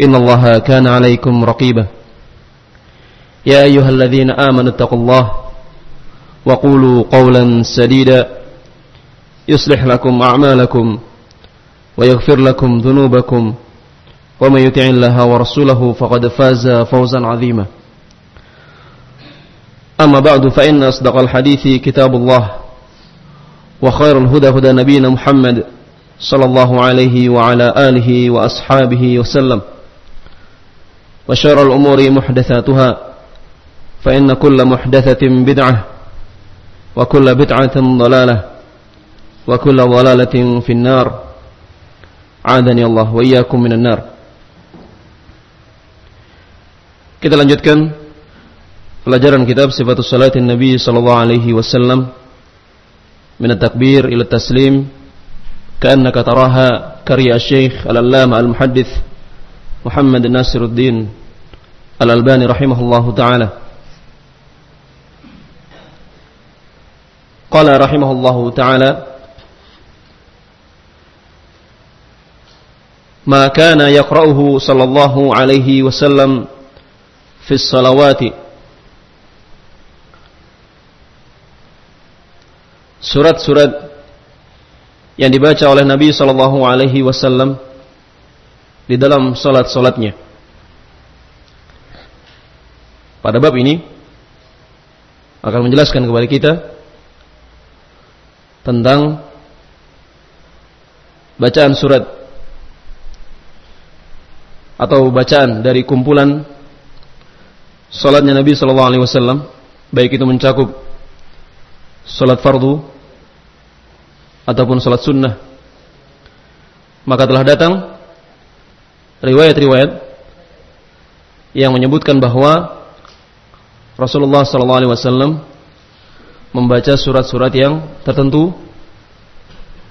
إن الله كان عليكم رقيبا. يا أيها الذين آمنوا اتقوا الله وقولوا قولا سديدا. يصلح لكم أعمالكم ويغفر لكم ذنوبكم. ومن يطع الله ورسوله فقد فاز فوزا عظيما. أما بعد فإن أصدق الحديث كتاب الله وخير الهدى هدى نبينا محمد صلى الله عليه وعلى آله وأصحابه وسلم. وشر الأمور محدثاتها فإن كل محدثة بدعة وكل بدعة ضلالة وكل ضلالة في النار عادني الله وإياكم من النار Kita lanjutkan pelajaran kitab Sifatus Salatin Nabi sallallahu alaihi wasallam min at-takbir ila at-taslim ka'annaka taraha karya Syekh Al-Allama Al-Muhaddits محمد ناصر الدين الألباني رحمه الله تعالى. قال رحمه الله تعالى ما كان يقرأه صلى الله عليه وسلم في الصلوات. Surat-surat yang dibaca oleh Nabi sallallahu alaihi wasallam di dalam salat-salatnya. Pada bab ini akan menjelaskan kepada kita tentang bacaan surat atau bacaan dari kumpulan salatnya Nabi sallallahu alaihi wasallam baik itu mencakup salat fardu ataupun salat sunnah maka telah datang riwayat-riwayat yang menyebutkan bahwa Rasulullah sallallahu alaihi wasallam membaca surat-surat yang tertentu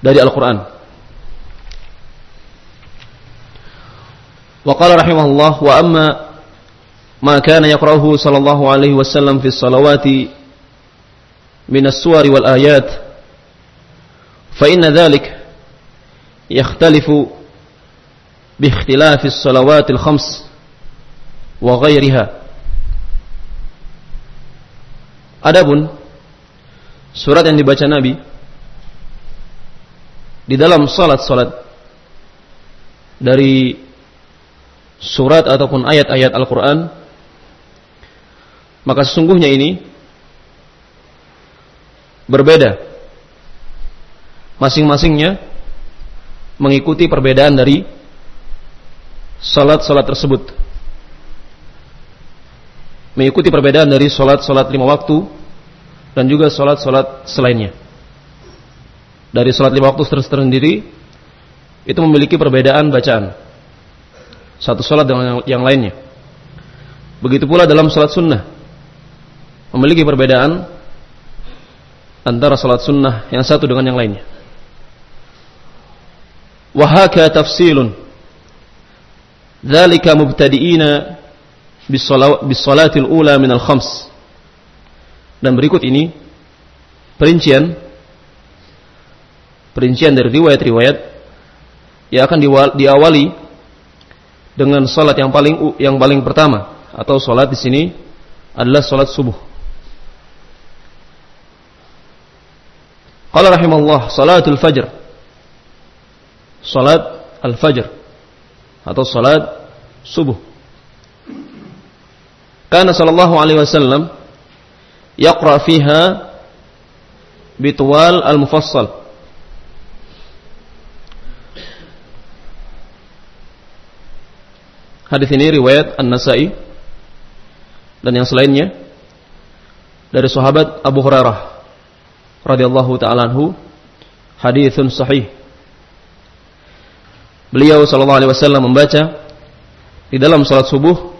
dari Al-Quran. Wa qala rahimahullah wa amma ma kana yaqra'uhu sallallahu alaihi wasallam fi salawati min as-suwari wal ayat fa inna dhalik yakhtalifu as-salawat al-khams wa ghayriha Adapun surat yang dibaca Nabi di dalam salat-salat dari surat ataupun ayat-ayat Al-Quran maka sesungguhnya ini berbeda. Masing-masingnya mengikuti perbedaan dari salat-salat tersebut mengikuti perbedaan dari salat-salat lima waktu dan juga sholat-sholat selainnya. Dari sholat lima waktu tersendiri itu memiliki perbedaan bacaan. Satu sholat dengan yang lainnya. Begitu pula dalam sholat sunnah memiliki perbedaan antara sholat sunnah yang satu dengan yang lainnya. Wahaka tafsilun. Dzalika mubtadi'ina bis-salatil ula min al-khams. Dan berikut ini perincian perincian dari riwayat-riwayat yang akan diawali dengan salat yang paling yang paling pertama atau salat di sini adalah salat subuh. Qala rahimallah salatul fajr. Salat al-fajr atau salat subuh. Karena sallallahu alaihi wasallam yaqra fiha bitwal al-mufassal. Hadis ini riwayat An-Nasa'i dan yang selainnya dari sahabat Abu Hurairah radhiyallahu taala anhu haditsun sahih. Beliau sallallahu alaihi wasallam membaca di dalam salat subuh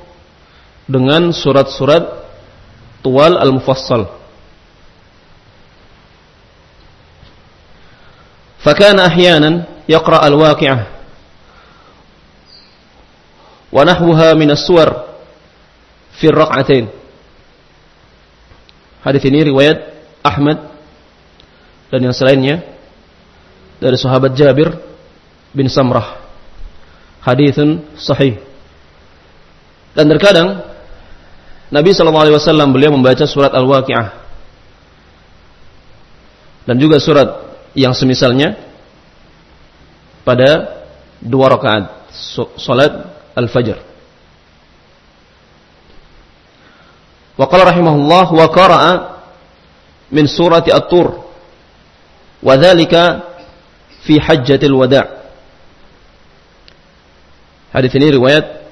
dengan surat-surat tual al-mufassal. Fakana ahyanan yaqra al-waqi'ah wa nahwuha min as-suwar fi ar-rak'atain. Hadis ini riwayat Ahmad dan yang selainnya dari sahabat Jabir bin Samrah. Hadithun sahih. Dan terkadang Nabi SAW beliau membaca surat Al-Waqi'ah dan juga surat yang semisalnya pada dua rakaat salat al-fajr. Wa qala rahimahullah wa qara'a min surati At-Tur wa dzalika fi hajjatil wada'. Hadis ini riwayat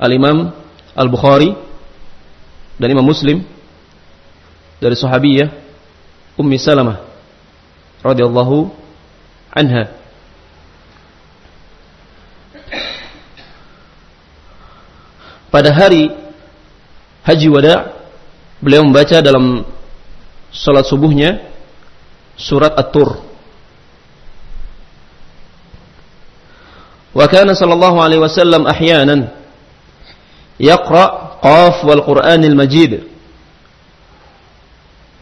Al-Imam Al-Bukhari dan Imam Muslim dari sahabiyah Ummi Salamah radhiyallahu anha. Pada hari haji wada beliau membaca dalam salat subuhnya surat At-Tur sallallahu alaihi wasallam ahyanan yaqra Qaf wal Qur'anil Majid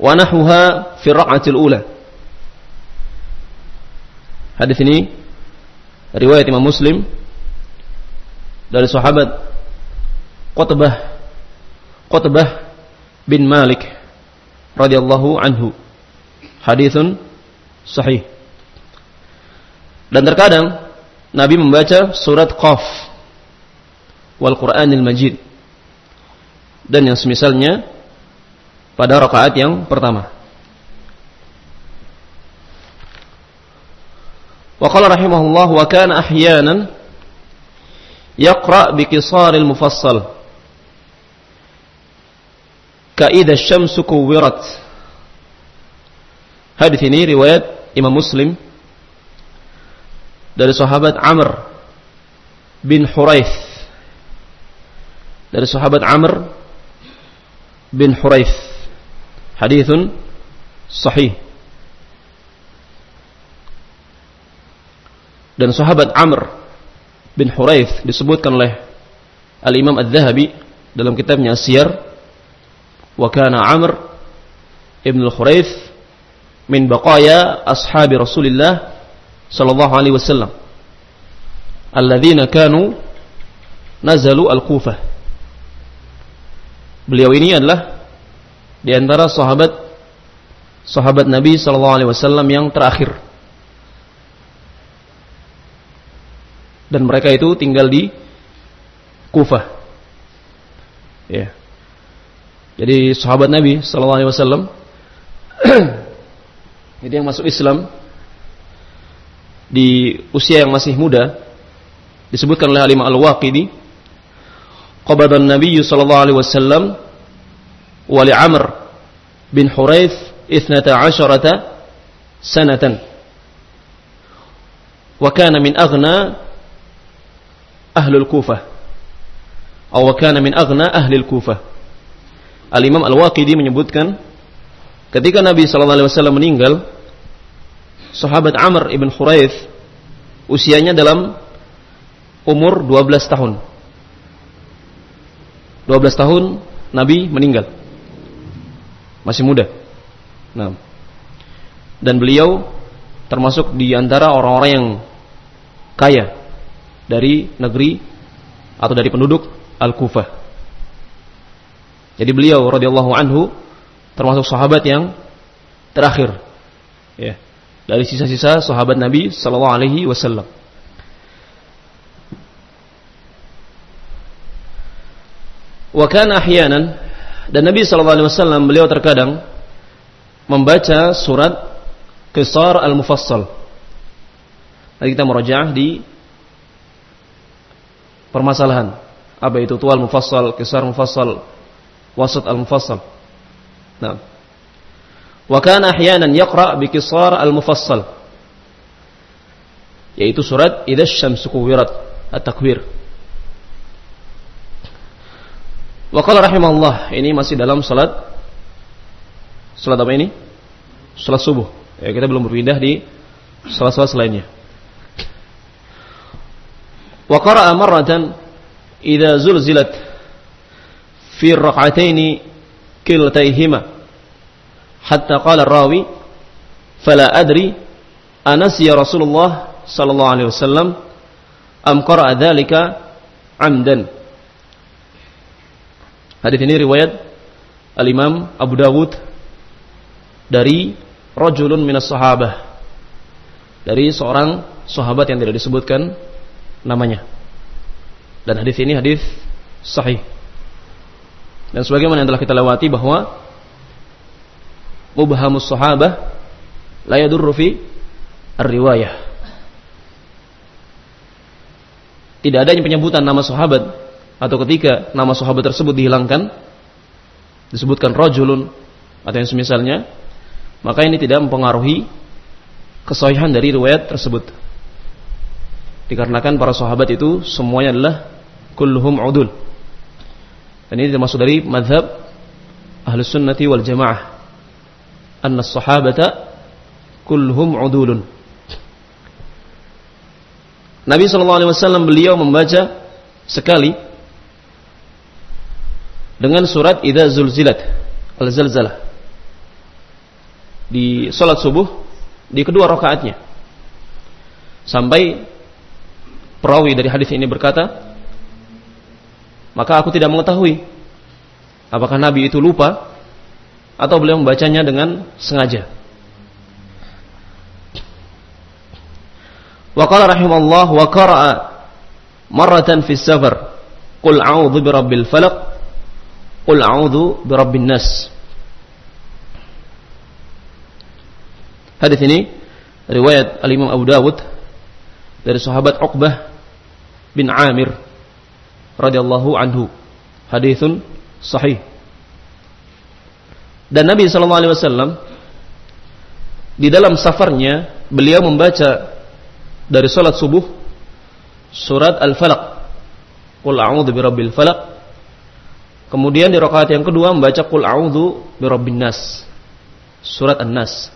wa nahwuha fi ra'atil ula. Hadis ini riwayat Imam Muslim dari sahabat Qutbah Qutbah bin Malik radhiyallahu anhu. Hadithun sahih. Dan terkadang Nabi membaca surat Qaf wal Qur'anil Majid dan yang semisalnya pada rakaat yang pertama. Wa qala rahimahullah wa kana ahyanan yaqra bi qisaril mufassal ka idza asy-syamsu kuwirat. Hadis ini riwayat Imam Muslim dari sahabat Amr bin Huraith dari sahabat Amr bin Huraith. Hadithun sahih. Dan sahabat Amr bin Huraith disebutkan oleh Al-Imam Al-Zahabi dalam kitabnya Siyar wa kana Amr ibn Al-Huraith min baqaya ashabi Rasulillah sallallahu alaihi wasallam alladzina kanu nazalu al-Kufah Beliau ini adalah di antara sahabat sahabat Nabi sallallahu alaihi wasallam yang terakhir. Dan mereka itu tinggal di Kufah. Ya. Jadi sahabat Nabi sallallahu alaihi wasallam jadi yang masuk Islam di usia yang masih muda disebutkan oleh Alimah Al-Waqidi qabada Nabi sallallahu alaihi wasallam wa li Amr bin Huraith 12 sanatan. Wa kana min aghna ahlul Kufah atau kana min aghna ahli Kufah Al-Imam Al-Waqidi menyebutkan ketika Nabi sallallahu alaihi wasallam meninggal sahabat Amr ibn Huraith usianya dalam umur 12 tahun 12 tahun Nabi meninggal. Masih muda. Nah. Dan beliau termasuk di antara orang-orang yang kaya dari negeri atau dari penduduk Al-Kufah. Jadi beliau radhiyallahu anhu termasuk sahabat yang terakhir ya dari sisa-sisa sahabat Nabi sallallahu alaihi wasallam. Wa kana ahyanan dan Nabi sallallahu alaihi wasallam beliau terkadang membaca surat Qisar al-Mufassal. Nanti kita merujuk di permasalahan apa itu tual mufassal, qisar mufassal, wasat al-mufassal. Nah. Wa kana ahyanan yaqra bi qisar. Yaitu surat Idza syamsu kuwirat, ini masih dalam salat salat apa ini? Salat subuh. Ya, kita belum berpindah di salat-salat selainnya. Wa qara'a marratan idza zulzilat fi rak'ataini hatta qala rawi fala adri anasiya Rasulullah sallallahu alaihi wasallam am qara'a dzalika amdan Hadis ini riwayat Al-Imam Abu Dawud dari rajulun minas sahabah. Dari seorang sahabat yang tidak disebutkan namanya. Dan hadis ini hadis sahih. Dan sebagaimana yang telah kita lewati bahwa mubhamus sahabah la yadurru fi ar-riwayah. Tidak adanya penyebutan nama sahabat atau ketika nama sahabat tersebut dihilangkan disebutkan rajulun atau yang semisalnya maka ini tidak mempengaruhi kesahihan dari riwayat tersebut. Dikarenakan para sahabat itu semuanya adalah kulluhum udul. Dan ini termasuk dari madhab ahlus sunnati wal jamaah anna sahabata kulluhum udulun Nabi SAW beliau membaca sekali dengan surat Idza Zulzilat Al-Zalzalah. Di salat subuh di kedua rakaatnya. Sampai perawi dari hadis ini berkata maka aku tidak mengetahui apakah Nabi itu lupa atau beliau membacanya dengan sengaja wa qala rahimallahu wa qara'a marratan fi safar qul a'udzu birabbil falaq Qul a'udzu birabbin nas. Hadis ini riwayat Al-Imam Abu Dawud dari sahabat Uqbah bin Amir radhiyallahu anhu. Hadithun sahih. Dan Nabi sallallahu alaihi wasallam di dalam safarnya beliau membaca dari salat subuh surat Al-Falaq. Qul a'udzu birabbil falaq Kemudian di rakaat yang kedua membaca Qul a'udzu birabbin nas. Surat An-Nas.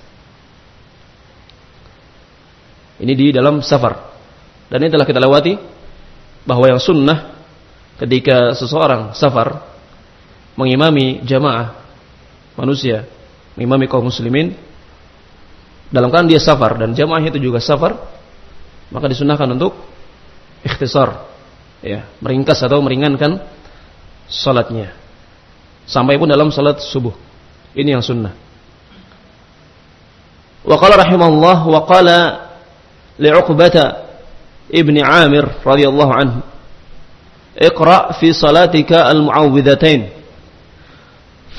Ini di dalam safar. Dan ini telah kita lewati bahwa yang sunnah ketika seseorang safar mengimami jamaah manusia, mengimami kaum muslimin dalam keadaan dia safar dan jamaah itu juga safar, maka disunahkan untuk ikhtisar, ya, meringkas atau meringankan salatnya. Sampai pun dalam salat subuh. Ini yang sunnah. Wa qala rahimahullah wa qala li'uqbata ibni Amir radhiyallahu anhu اقرأ في صلاتك المعوذتين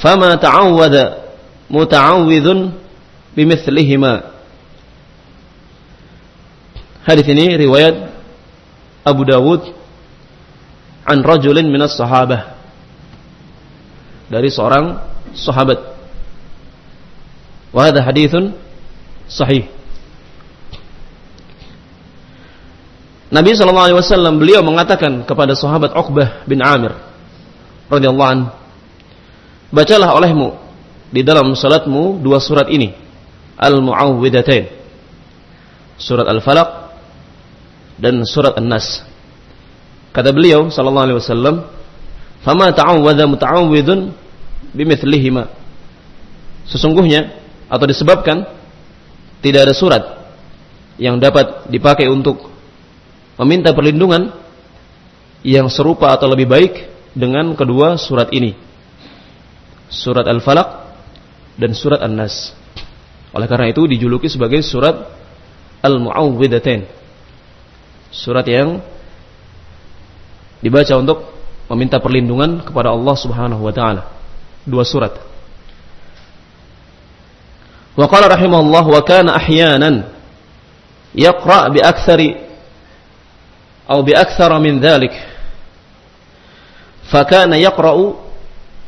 fama ta'awwada muta'awwidhun bimithlihima Hadis ini riwayat Abu Dawud an rajulin minas sahabah dari seorang sahabat. Wa hadha hadithun sahih. Nabi sallallahu alaihi wasallam beliau mengatakan kepada sahabat Uqbah bin Amir radhiyallahu anhu bacalah olehmu di dalam salatmu dua surat ini, Al-Muawwidatain. Surat Al-Falaq dan surat An-Nas. Kata beliau sallallahu alaihi wasallam, "Fama ta'awwadha muta'awwidun bimithlihima. Sesungguhnya atau disebabkan tidak ada surat yang dapat dipakai untuk meminta perlindungan yang serupa atau lebih baik dengan kedua surat ini. Surat Al-Falaq dan surat An-Nas. Oleh karena itu dijuluki sebagai surat Al-Mu'awwidatain. Surat yang dibaca untuk meminta perlindungan kepada Allah Subhanahu wa taala. Dua surat. Wa qala rahimahullah wa kana ahyanan yaqra bi aktsari aw bi aktsara min dhalik. Fa kana yaqra'u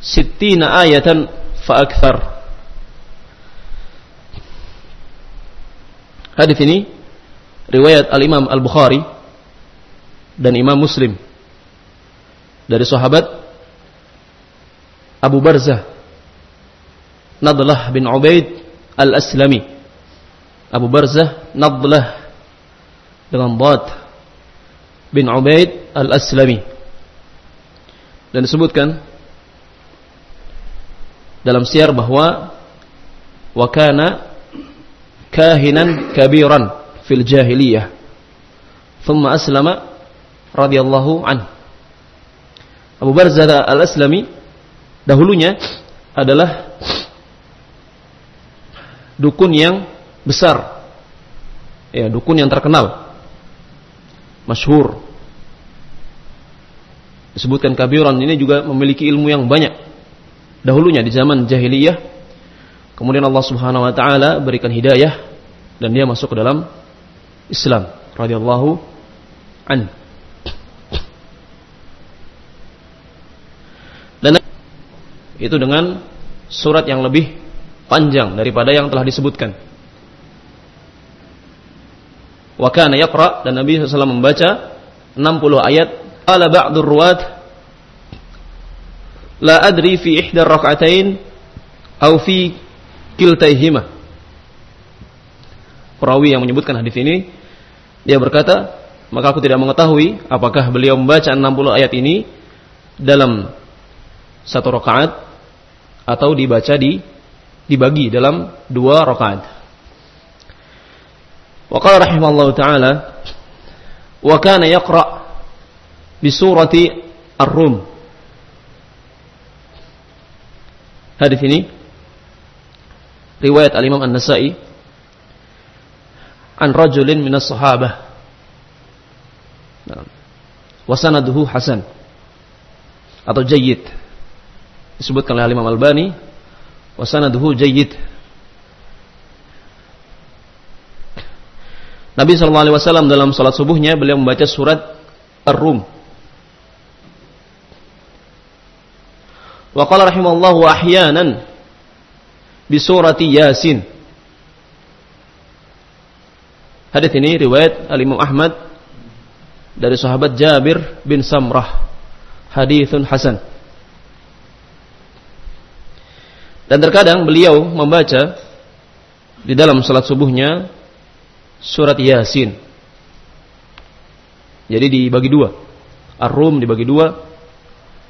60 ayatan fa aktsar. Hadis ini riwayat Al-Imam Al-Bukhari dan Imam Muslim dari sahabat Abu Barzah Nadlah bin Ubaid Al-Aslami Abu Barzah Nadlah dengan Bad bin Ubaid Al-Aslami dan disebutkan dalam siar bahwa wakana kahinan kabiran fil jahiliyah thumma aslama radhiyallahu anhu Abu Barzah al-Aslami dahulunya adalah dukun yang besar. Ya, dukun yang terkenal. Masyhur. Disebutkan kabiran ini juga memiliki ilmu yang banyak. Dahulunya di zaman jahiliyah. Kemudian Allah Subhanahu wa taala berikan hidayah dan dia masuk ke dalam Islam radhiyallahu anhu. itu dengan surat yang lebih panjang daripada yang telah disebutkan. Wa kana yaqra dan Nabi SAW membaca 60 ayat ala ba'dur ruwat la adri fi ihdar rak'atain au fi kiltaihima. Perawi yang menyebutkan hadis ini dia berkata, maka aku tidak mengetahui apakah beliau membaca 60 ayat ini dalam satu rakaat atau dibaca di dibagi dalam dua rakaat. Wa qala rahimallahu taala wa kana yaqra bi surati Ar-Rum. Hadis ini. Riwayat Al-Imam An-Nasa'i. An rajulin min as-sahabah. Wa sanaduhu hasan. Atau jayyid. Disebutkan oleh Imam Albani wa sanaduhu jayyid. Nabi SAW dalam salat subuhnya beliau membaca surat Ar-Rum. Wa qala rahimallahu ahyanan bi surati Yasin. Hadis ini riwayat Al-Imam Ahmad dari sahabat Jabir bin Samrah. Hadithun hasan. Dan terkadang beliau membaca di dalam salat subuhnya surat Yasin. Jadi dibagi dua. Ar-Rum dibagi dua.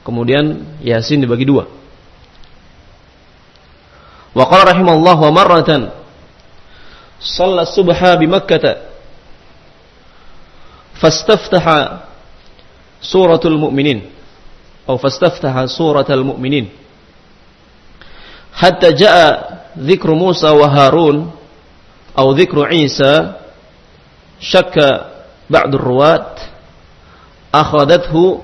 Kemudian Yasin dibagi dua. Wa qala rahimallahu wa marratan shalla subha bi Makkah fastaftaha suratul mu'minin atau fastaftaha suratul mu'minin hatta jaa dzikru Musa wa Harun atau dzikru Isa syakka ba'd ruwat akhadathu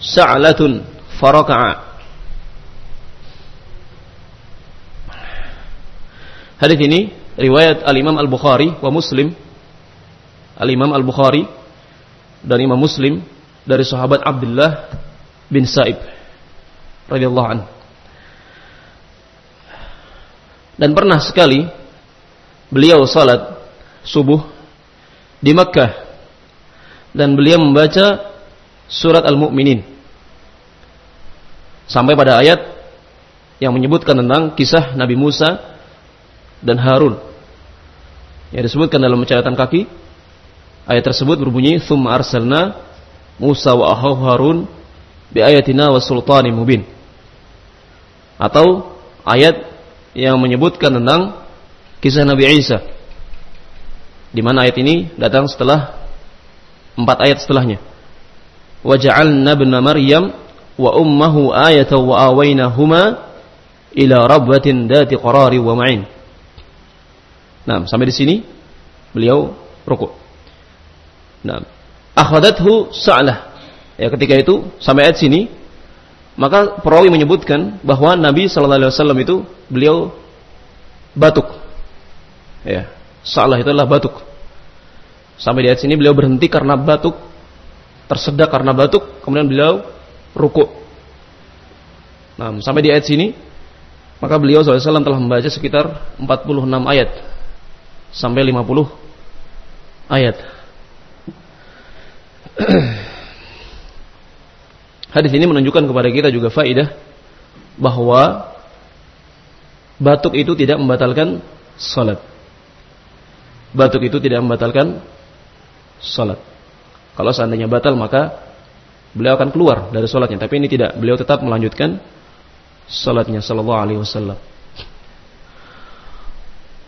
sa'latun faraka'a Hadis ini riwayat Al-Imam Al-Bukhari wa Muslim. Al-Imam Al-Bukhari dan Imam Muslim dari sahabat Abdullah bin Sa'ib radhiyallahu anhu. Dan pernah sekali beliau salat subuh di Makkah dan beliau membaca surat Al-Mu'minin sampai pada ayat yang menyebutkan tentang kisah Nabi Musa dan Harun. Yang disebutkan dalam catatan kaki ayat tersebut berbunyi thumma arsalna Musa wa ahaw Harun bi ayatina wa sultanin mubin. Atau ayat yang menyebutkan tentang kisah Nabi Isa. Di mana ayat ini datang setelah empat ayat setelahnya. Waja'alna ibna Maryam wa ummahu ayatan wa awaynahuma ila rabbatin dati qarari wa ma'in. Sampai di sini beliau rukuk. Nah, akhadathu sa'lah. Ya ketika itu sampai ayat sini Maka perawi menyebutkan bahwa Nabi Shallallahu Alaihi Wasallam itu beliau batuk. Ya, salah itu adalah batuk. Sampai di ayat sini beliau berhenti karena batuk, tersedak karena batuk, kemudian beliau ruku. Nah, sampai di ayat sini, maka beliau SAW telah membaca sekitar 46 ayat sampai 50 ayat. Hadis ini menunjukkan kepada kita juga faidah bahwa batuk itu tidak membatalkan salat. Batuk itu tidak membatalkan salat. Kalau seandainya batal maka beliau akan keluar dari salatnya, tapi ini tidak. Beliau tetap melanjutkan salatnya sallallahu alaihi wasallam.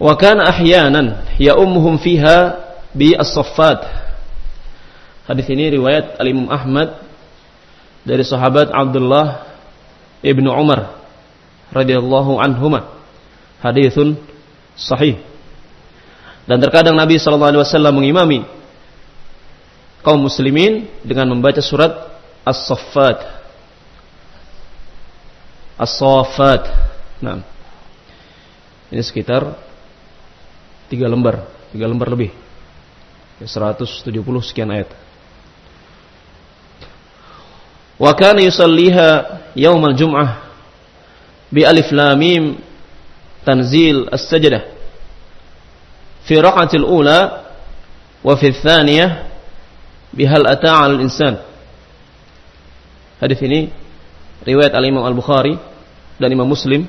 Wa kana ahyanan ummuhum fiha bi as-saffat. Hadis ini riwayat Al-Imam Ahmad dari sahabat Abdullah ibnu Umar radhiyallahu anhuma hadithun sahih dan terkadang Nabi sallallahu alaihi wasallam mengimami kaum muslimin dengan membaca surat As-Saffat. As-Saffat. Nah ini sekitar tiga lembar tiga lembar lebih. 170 sekian ayat. Wa kana yusalliha yaumal jum'ah bi alif lam mim tanzil as-sajdah. Fi raq'atil ula wa fi tsaniyah bi hal ata'a al-insan hadis ini riwayat al-Imam Al-Bukhari dan Imam Muslim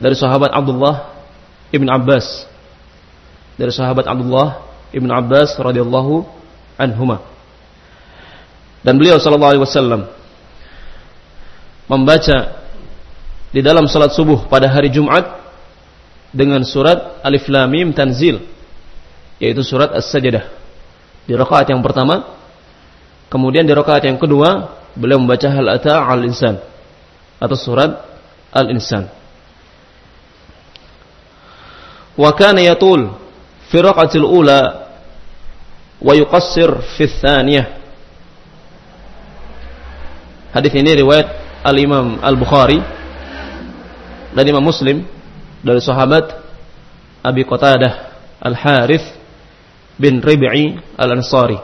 dari sahabat Abdullah Ibn Abbas. Dari sahabat Abdullah Ibn Abbas radhiyallahu anhumah dan beliau sallallahu alaihi wasallam membaca di dalam salat subuh pada hari Jumat dengan surat Alif Lam Mim Tanzil yaitu surat As-Sajdah di rakaat yang pertama. Kemudian di rakaat yang kedua beliau membaca Hal Ata al-Insan atau surat Al-Insan wa kana yatul fi raqatil ula wa yuqassir fi tsaniyah Hadis ini riwayat Al-Imam Al-Bukhari dan Imam Muslim dari sahabat Abi Qatadah Al-Harith bin Rib'i Al-Ansari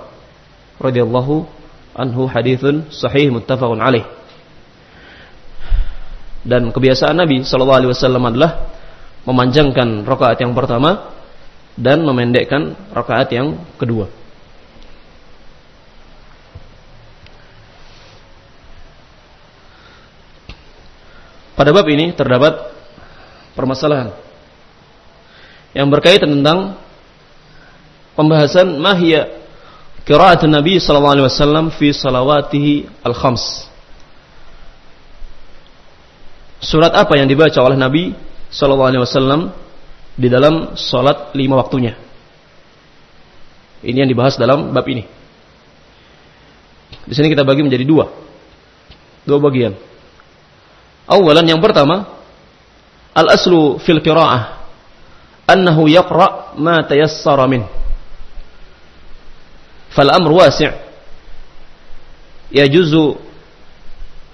radhiyallahu anhu hadithun sahih muttafaqun alaih. Dan kebiasaan Nabi sallallahu alaihi wasallam adalah memanjangkan rakaat yang pertama dan memendekkan rakaat yang kedua. Pada bab ini terdapat permasalahan yang berkaitan tentang pembahasan mahia qiraatun Nabi sallallahu alaihi wasallam fi salawatihi al-khams. Surat apa yang dibaca oleh Nabi sallallahu alaihi wasallam di dalam salat lima waktunya? Ini yang dibahas dalam bab ini. Di sini kita bagi menjadi dua. Dua bagian. Awalan yang pertama, al-aslu fil qira'ah annahu yaqra' ma tayassara min. Fal amr wasi' yajuzu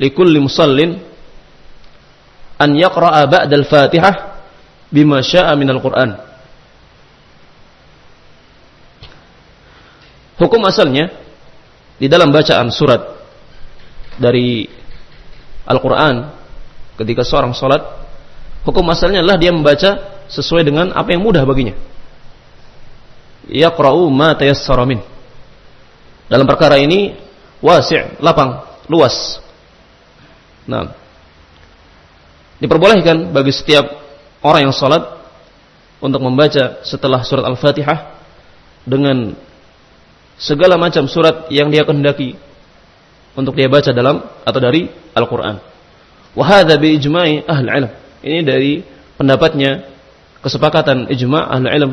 likulli musallin an yaqra'a ba'da al-Fatihah bima sya'a min al-Qur'an. Hukum asalnya di dalam bacaan surat dari Al-Quran ketika seorang sholat hukum asalnya adalah dia membaca sesuai dengan apa yang mudah baginya. Yaqra'u ma tayassara min dalam perkara ini wasi' lapang luas nah diperbolehkan bagi setiap orang yang sholat untuk membaca setelah surat Al-Fatihah dengan segala macam surat yang dia kehendaki untuk dia baca dalam atau dari Al-Quran. Wahada bi ijma'i ahli ilm. Ini dari pendapatnya kesepakatan ijma' ahli ilm.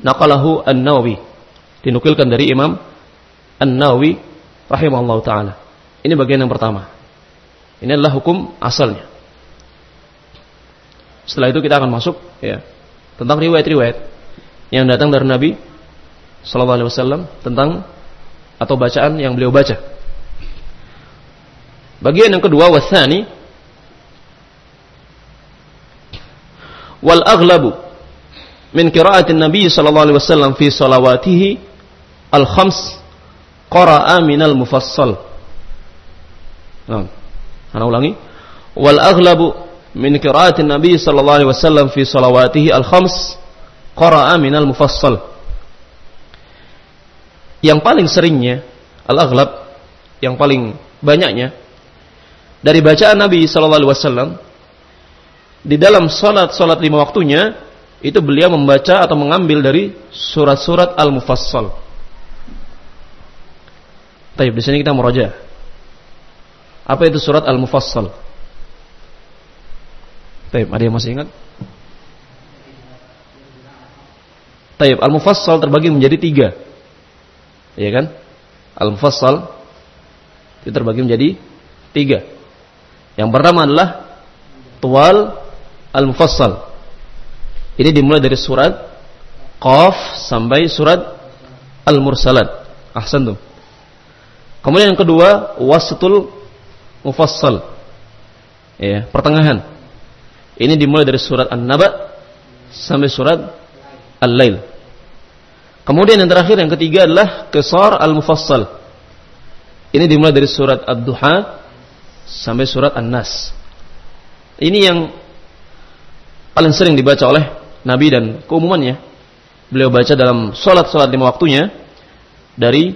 Naqalahu An-Nawawi. Dinukilkan dari Imam An-Nawawi rahimahullah taala. Ini bagian yang pertama. Ini adalah hukum asalnya. Setelah itu kita akan masuk ya tentang riwayat-riwayat yang datang dari Nabi sallallahu alaihi wasallam tentang atau bacaan yang beliau baca. Bagian yang kedua wasani wal aghlabu min qira'atin Nabi sallallahu alaihi wasallam fi salawatihi al khams qara'a minal mufassal. Nah, ana ulangi. Wal aghlabu min qira'atin Nabi sallallahu alaihi wasallam fi salawatihi al khams qara'a minal mufassal. Yang paling seringnya al aghlab yang paling banyaknya dari bacaan Nabi Shallallahu Alaihi Wasallam di dalam salat salat lima waktunya itu beliau membaca atau mengambil dari surat-surat al-mufassal. Tapi di sini kita meroja. Apa itu surat al-mufassal? Taib, ada yang masih ingat? Taib, al-mufassal terbagi menjadi tiga. Iya kan? Al-mufassal itu terbagi menjadi tiga. Yang pertama adalah tual al-mufassal. Ini dimulai dari surat Qaf sampai surat Al-Mursalat. Ahsantum. Kemudian yang kedua, wasatul mufassal. Ya, pertengahan. Ini dimulai dari surat An-Naba sampai surat Al-Lail. Kemudian yang terakhir yang ketiga adalah Qisar Al-Mufassal. Ini dimulai dari surat Ad-Duha sampai surat An-Nas. Ini yang paling sering dibaca oleh Nabi dan keumumannya. Beliau baca dalam sholat-sholat lima waktunya dari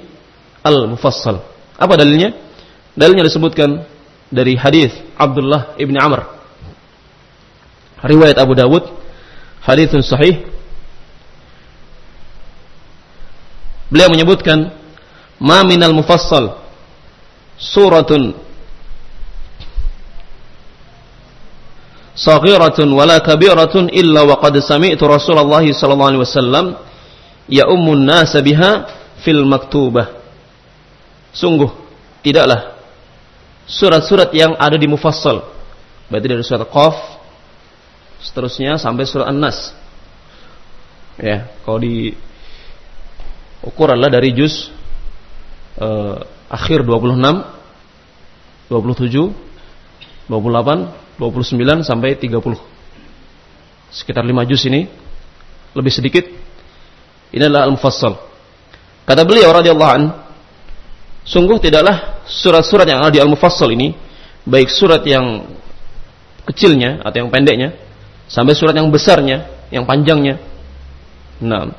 Al-Mufassal. Apa dalilnya? Dalilnya disebutkan dari hadis Abdullah ibni Amr. Riwayat Abu Dawud. Hadithun sahih. Beliau menyebutkan, "Ma minal mufassal suratun saghiratun wala kabiratun illa wa qad sami'tu Rasulullah sallallahu alaihi wasallam ya ummun nas biha fil maktubah. Sungguh tidaklah surat-surat yang ada di mufassal. Berarti dari surat Qaf seterusnya sampai surat An-Nas. Ya, kalau di ukur adalah dari juz uh, akhir 26 27 28 29 sampai 30. Sekitar 5 juz ini lebih sedikit. Ini adalah al-mufassal. Kata beliau radhiyallahu an, sungguh tidaklah surat-surat yang ada di al-mufassal ini, baik surat yang kecilnya atau yang pendeknya sampai surat yang besarnya, yang panjangnya. Nah,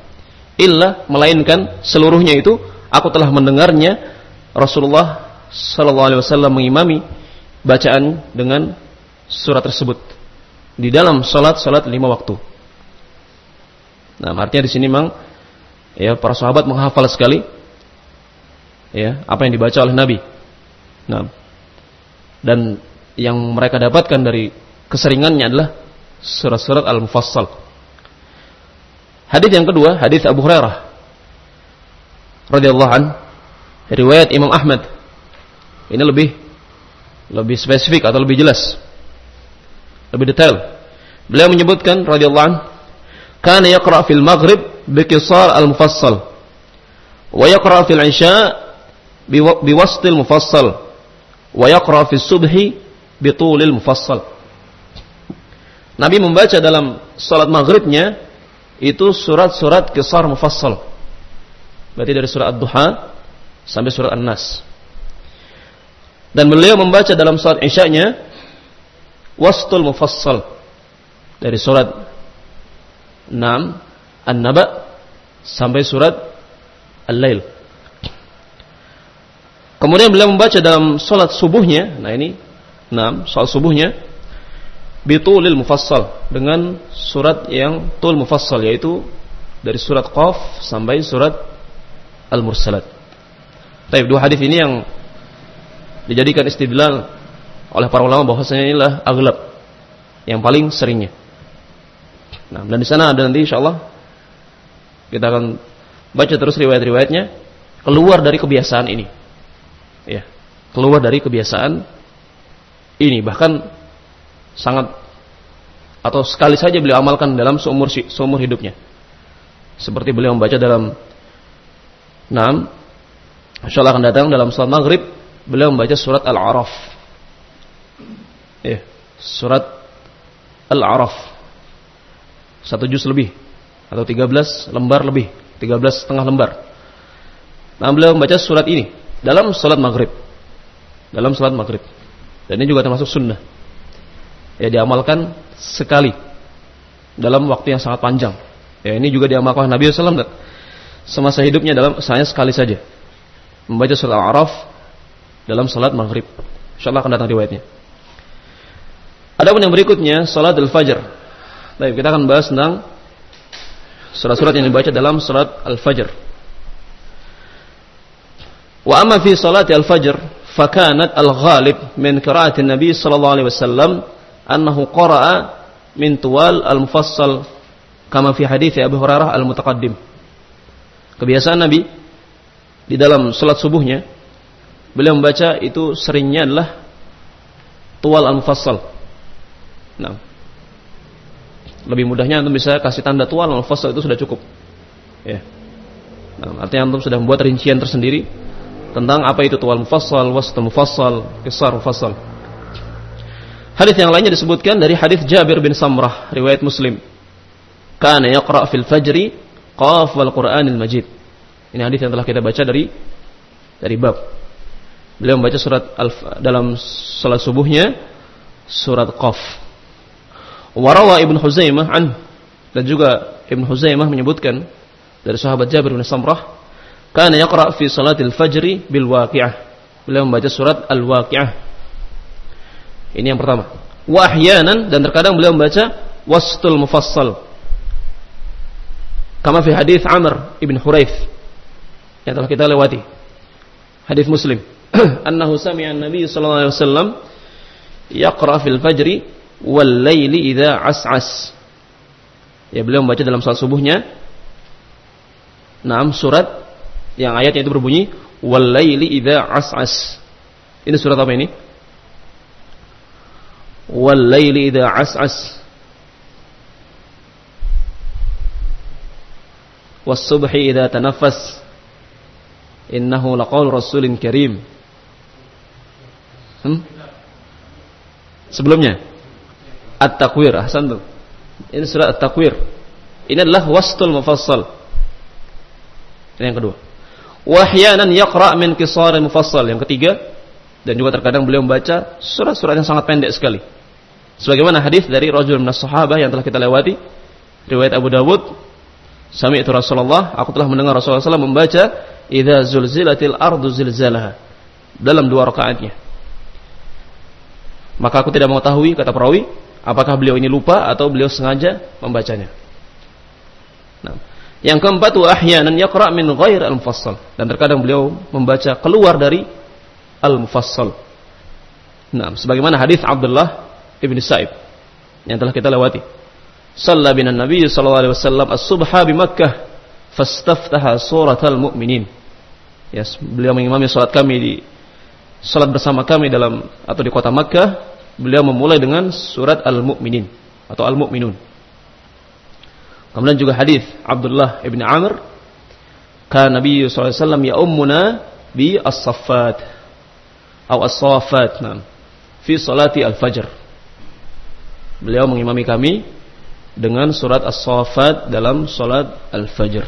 illa melainkan seluruhnya itu aku telah mendengarnya Rasulullah sallallahu alaihi wasallam mengimami bacaan dengan surat tersebut di dalam salat-salat lima waktu. Nah, artinya di sini memang ya para sahabat menghafal sekali ya apa yang dibaca oleh Nabi. Nah, dan yang mereka dapatkan dari keseringannya adalah surat-surat Al-Mufassal. Hadis yang kedua, hadis Abu Hurairah radhiyallahu an riwayat Imam Ahmad. Ini lebih lebih spesifik atau lebih jelas lebih detail. Beliau menyebutkan radhiyallahu an, kana yaqra fil maghrib bi qisar al mufassal wa yaqra fil isya bi wastil mufassal wa yaqra fis subhi bi tulil mufassal. Nabi membaca dalam salat maghribnya itu surat-surat kisar mufassal. Berarti dari surat Ad-Duha sampai surat An-Nas. Dan beliau membaca dalam salat isya-nya wastul mufassal dari surat 6 An-Naba sampai surat Al-Lail. Kemudian beliau membaca dalam salat subuhnya, nah ini 6 salat subuhnya bitulil mufassal dengan surat yang tul mufassal yaitu dari surat Qaf sampai surat Al-Mursalat. Baik, dua hadis ini yang dijadikan istidlal oleh para ulama bahwasanya inilah aglab yang paling seringnya. Nah, dan di sana ada nanti insyaallah kita akan baca terus riwayat-riwayatnya keluar dari kebiasaan ini. Ya, keluar dari kebiasaan ini bahkan sangat atau sekali saja beliau amalkan dalam seumur seumur hidupnya. Seperti beliau membaca dalam 6 insyaallah akan datang dalam salat maghrib beliau membaca surat Al-A'raf Ya, surat Al-A'raf. Satu juz lebih atau 13 lembar lebih, 13 setengah lembar. Nah, beliau membaca surat ini dalam salat maghrib. Dalam salat maghrib. Dan ini juga termasuk sunnah. Ya diamalkan sekali dalam waktu yang sangat panjang. Ya ini juga diamalkan Nabi SAW semasa hidupnya dalam saya sekali saja membaca surat Al-A'raf dalam salat maghrib. Insyaallah akan datang riwayatnya. Adapun yang berikutnya salat al-fajr. Baik, kita akan bahas tentang surat-surat yang dibaca dalam surat al-fajr. Wa amma fi salat al-fajr fakanat al-ghalib min qira'ati Nabi sallallahu alaihi wasallam annahu qara'a min tuwal al-mufassal kama fi hadis Abu Hurairah al-mutaqaddim. Kebiasaan Nabi di dalam salat subuhnya beliau membaca itu seringnya adalah tuwal al-mufassal. Nah, lebih mudahnya antum bisa kasih tanda tuwal al-mufassal itu sudah cukup. Ya. Nah, artinya antum sudah membuat rincian tersendiri tentang apa itu tuwal mufassal, wasat mufassal, kisar mufassal. Hadis yang lainnya disebutkan dari hadis Jabir bin Samrah riwayat Muslim. Kana yaqra fil fajri qaf wal Qur'anil Majid. Ini hadis yang telah kita baca dari dari bab. Beliau membaca surat al dalam salat subuhnya surat Qaf. Warawa Ibn Huzaimah an dan juga Ibn Huzaimah menyebutkan dari sahabat Jabir bin Samrah kana yaqra fi salatil fajri bil waqi'ah. Beliau membaca surat Al-Waqi'ah ini yang pertama. Wahyanan dan terkadang beliau membaca wastul mufassal. Kama fi hadis Amr ibn Huraith yang telah kita lewati. Hadis Muslim. Annahu sami'a Nabi sallallahu alaihi wasallam yaqra fil fajri wal laili idza as'as. Ya beliau membaca dalam salat subuhnya enam surat yang ayatnya itu berbunyi walaili idza as'as. Ini surat apa ini? Walaili idza as'as. Was-subhi idza tanaffas. Innahu laqaul rasulin karim. Hmm? Sebelumnya At-Takwir, ahsantum. Ini surat At-Takwir. Ini adalah wastul mufassal. Ini yang kedua wahyanan yaqra min qisar mufassal yang ketiga dan juga terkadang beliau membaca surat-surat yang sangat pendek sekali Sebagaimana hadis dari rajul minas sahabah yang telah kita lewati, riwayat Abu Dawud, sami itu Rasulullah, aku telah mendengar Rasulullah SAW membaca idza zulzilatil ardu zilzalaha dalam dua rakaatnya. Maka aku tidak mengetahui kata perawi apakah beliau ini lupa atau beliau sengaja membacanya. Nah, yang keempat wa ahyanan yaqra min ghair al-mufassal dan terkadang beliau membaca keluar dari al-mufassal. Nah, sebagaimana hadis Abdullah Ibn Sa'ib yang telah kita lewati. Salla binan Nabi sallallahu alaihi wasallam as-subha bi Makkah fastaftaha suratal mu'minin. Ya, beliau mengimami salat kami di salat bersama kami dalam atau di kota Makkah, beliau memulai dengan surat Al-Mu'minin atau Al-Mu'minun. Kemudian juga hadis Abdullah ibn Amr, kan Nabi SAW ya ummuna bi as-saffat. Atau as-safat, nah, fi salati al-fajr. Beliau mengimami kami dengan surat As-Saffat dalam salat Al-Fajr.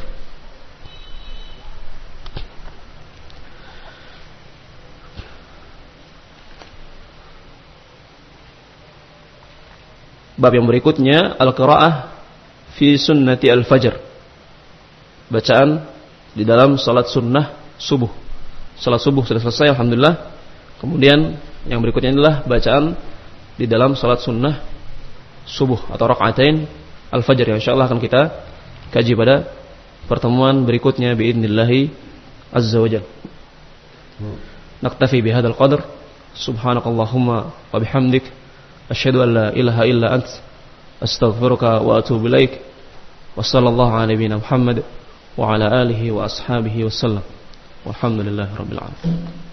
Bab yang berikutnya Al-Qira'ah fi sunnati Al-Fajr. Bacaan di dalam salat sunnah subuh. Salat subuh sudah selesai alhamdulillah. Kemudian yang berikutnya adalah bacaan di dalam salat sunnah subuh atau rakaatain al-fajr yang insyaallah akan kita kaji pada pertemuan berikutnya biidznillah azza wajalla. Naktafi bihadzal qadar. Subhanakallahumma wa bihamdik asyhadu an la ilaha illa ant astaghfiruka wa atubu ilaik. Wa sallallahu ala nabiyyina Muhammad wa ala alihi wa ashabihi wasallam. Walhamdulillahirabbil alamin.